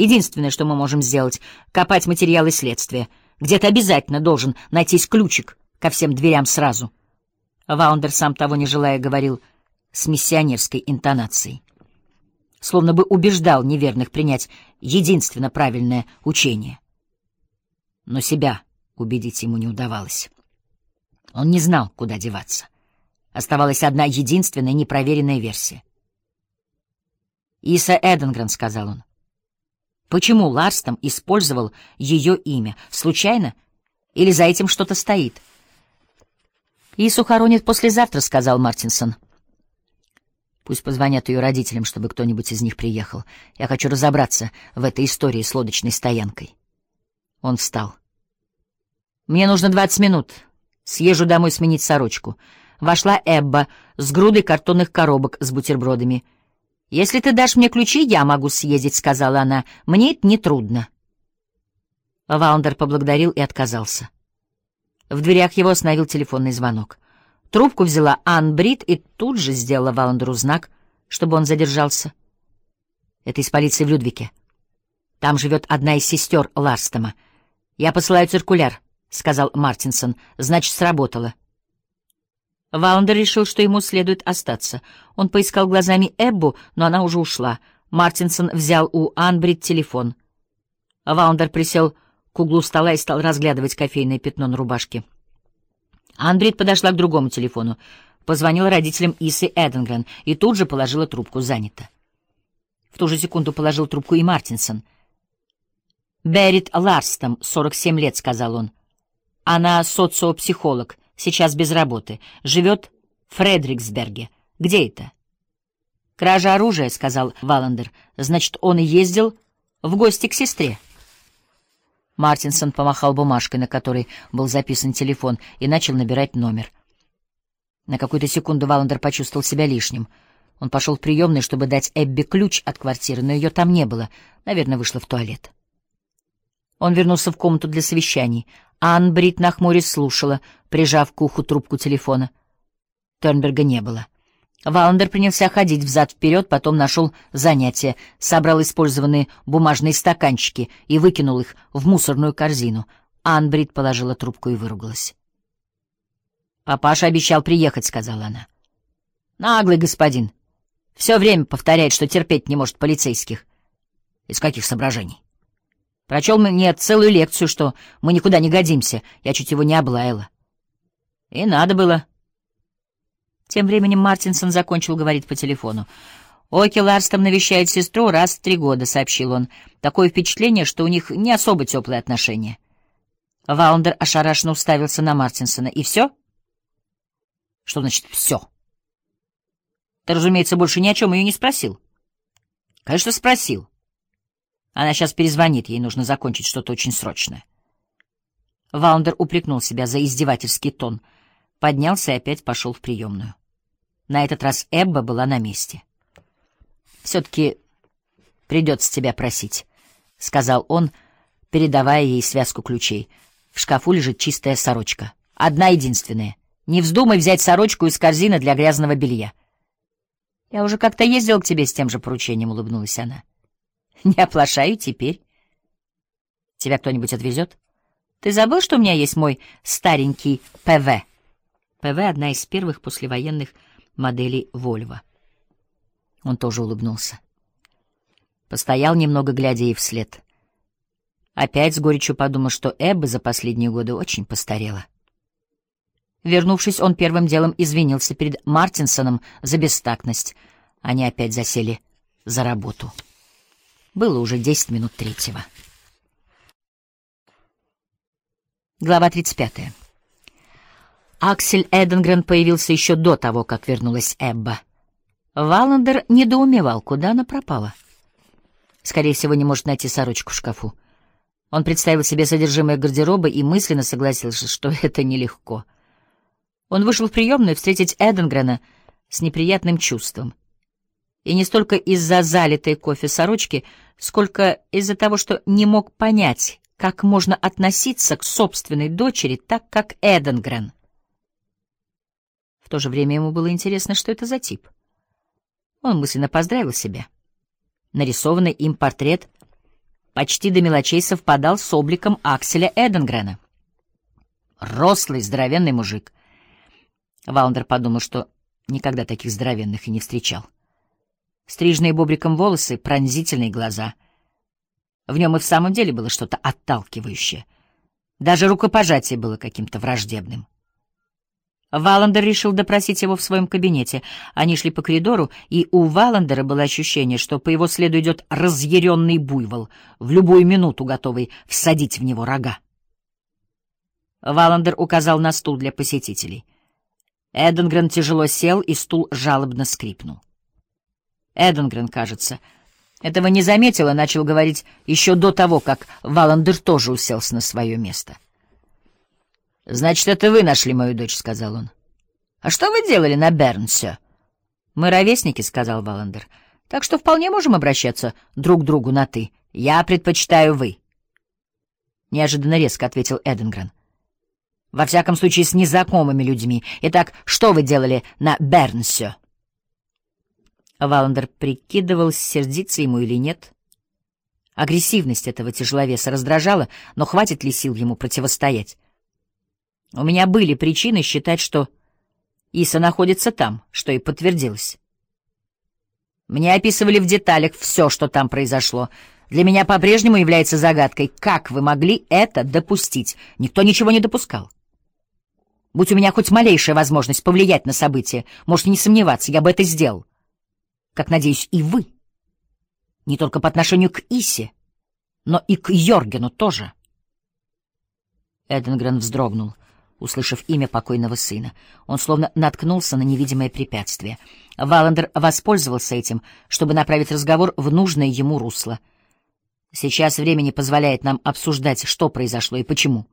Единственное, что мы можем сделать — копать материалы следствия. Где-то обязательно должен найтись ключик ко всем дверям сразу. Ваундер, сам того не желая, говорил с миссионерской интонацией. Словно бы убеждал неверных принять единственно правильное учение. Но себя убедить ему не удавалось. Он не знал, куда деваться. Оставалась одна единственная непроверенная версия. «Иса Эденгрен», — сказал он. Почему Ларстом использовал ее имя? Случайно? Или за этим что-то стоит? «Ису хоронят послезавтра», — сказал Мартинсон. «Пусть позвонят ее родителям, чтобы кто-нибудь из них приехал. Я хочу разобраться в этой истории с лодочной стоянкой». Он встал. «Мне нужно двадцать минут. Съезжу домой сменить сорочку». Вошла Эбба с грудой картонных коробок с бутербродами — «Если ты дашь мне ключи, я могу съездить», — сказала она. «Мне это нетрудно». Ваундер поблагодарил и отказался. В дверях его остановил телефонный звонок. Трубку взяла Ан Брит и тут же сделала Ваундеру знак, чтобы он задержался. «Это из полиции в Людвике. Там живет одна из сестер Ларстома. Я посылаю циркуляр», — сказал Мартинсон. «Значит, сработало». Ваундер решил, что ему следует остаться. Он поискал глазами Эббу, но она уже ушла. Мартинсон взял у Анбрид телефон. Ваундер присел к углу стола и стал разглядывать кофейное пятно на рубашке. Анбрид подошла к другому телефону, позвонила родителям Исы Эденгрен и тут же положила трубку, занято. В ту же секунду положил трубку и Мартинсон. «Беррит Ларстом, 47 лет», — сказал он. «Она социопсихолог, сейчас без работы. Живет в Фредриксберге. Где это? «Кража оружия», — сказал Валандер. «Значит, он ездил в гости к сестре». Мартинсон помахал бумажкой, на которой был записан телефон, и начал набирать номер. На какую-то секунду Валандер почувствовал себя лишним. Он пошел в приемную, чтобы дать Эбби ключ от квартиры, но ее там не было. Наверное, вышла в туалет. Он вернулся в комнату для совещаний. Ан Брит нахмурясь слушала, прижав к уху трубку телефона. Тернберга не было. Валандер принялся ходить взад-вперед, потом нашел занятие, собрал использованные бумажные стаканчики и выкинул их в мусорную корзину. Ан Брит положила трубку и выругалась. «Папаша обещал приехать», — сказала она. «Наглый господин. Все время повторяет, что терпеть не может полицейских. Из каких соображений?» Прочел мне целую лекцию, что мы никуда не годимся. Я чуть его не облаяла. И надо было. Тем временем Мартинсон закончил говорить по телефону. «Оки Ларстом навещает сестру раз в три года», — сообщил он. «Такое впечатление, что у них не особо теплые отношения». Ваундер ошарашенно уставился на Мартинсона. «И все?» «Что значит «все»?» «Ты, разумеется, больше ни о чем ее не спросил?» «Конечно, спросил. Она сейчас перезвонит, ей нужно закончить что-то очень срочное. Ваундер упрекнул себя за издевательский тон, поднялся и опять пошел в приемную. На этот раз Эбба была на месте. «Все-таки придется тебя просить», — сказал он, передавая ей связку ключей. «В шкафу лежит чистая сорочка. Одна единственная. Не вздумай взять сорочку из корзины для грязного белья». «Я уже как-то ездил к тебе с тем же поручением», — улыбнулась она. Не оплошаю теперь. Тебя кто-нибудь отвезет? Ты забыл, что у меня есть мой старенький ПВ? ПВ — одна из первых послевоенных моделей Вольво. Он тоже улыбнулся. Постоял немного, глядя ей вслед. Опять с горечью подумал, что Эбба за последние годы очень постарела. Вернувшись, он первым делом извинился перед Мартинсоном за бестактность. Они опять засели за работу. Было уже десять минут третьего. Глава 35. Аксель Эденгрен появился еще до того, как вернулась Эбба. Валандер недоумевал, куда она пропала. Скорее всего, не может найти сорочку в шкафу. Он представил себе содержимое гардероба и мысленно согласился, что это нелегко. Он вышел в приемную встретить Эденгрена с неприятным чувством. И не столько из-за залитой кофе сорочки, сколько из-за того, что не мог понять, как можно относиться к собственной дочери так, как Эденгрен. В то же время ему было интересно, что это за тип. Он мысленно поздравил себя. Нарисованный им портрет почти до мелочей совпадал с обликом Акселя Эденгрена. Рослый, здоровенный мужик. Валандер подумал, что никогда таких здоровенных и не встречал. Стрижные бобриком волосы, пронзительные глаза. В нем и в самом деле было что-то отталкивающее. Даже рукопожатие было каким-то враждебным. Валандер решил допросить его в своем кабинете. Они шли по коридору, и у Валандера было ощущение, что по его следу идет разъяренный буйвол, в любую минуту готовый всадить в него рога. Валандер указал на стул для посетителей. Эденгрен тяжело сел, и стул жалобно скрипнул. Эденгрен, кажется, этого не заметил и начал говорить еще до того, как Валандер тоже уселся на свое место. — «Значит, это вы нашли мою дочь», — сказал он. «А что вы делали на Бернсе?» «Мы ровесники», — сказал Валандер. «Так что вполне можем обращаться друг к другу на «ты». Я предпочитаю «вы». Неожиданно резко ответил Эденгрен. «Во всяком случае, с незнакомыми людьми. Итак, что вы делали на Бернсе?» Валандер прикидывал, сердиться ему или нет. Агрессивность этого тяжеловеса раздражала, но хватит ли сил ему противостоять? У меня были причины считать, что Иса находится там, что и подтвердилось. Мне описывали в деталях все, что там произошло. Для меня по-прежнему является загадкой, как вы могли это допустить. Никто ничего не допускал. Будь у меня хоть малейшая возможность повлиять на события, можете не сомневаться, я бы это сделал. Как, надеюсь, и вы. Не только по отношению к Исе, но и к Йоргену тоже. Эденгрен вздрогнул услышав имя покойного сына. Он словно наткнулся на невидимое препятствие. Валандер воспользовался этим, чтобы направить разговор в нужное ему русло. «Сейчас время не позволяет нам обсуждать, что произошло и почему».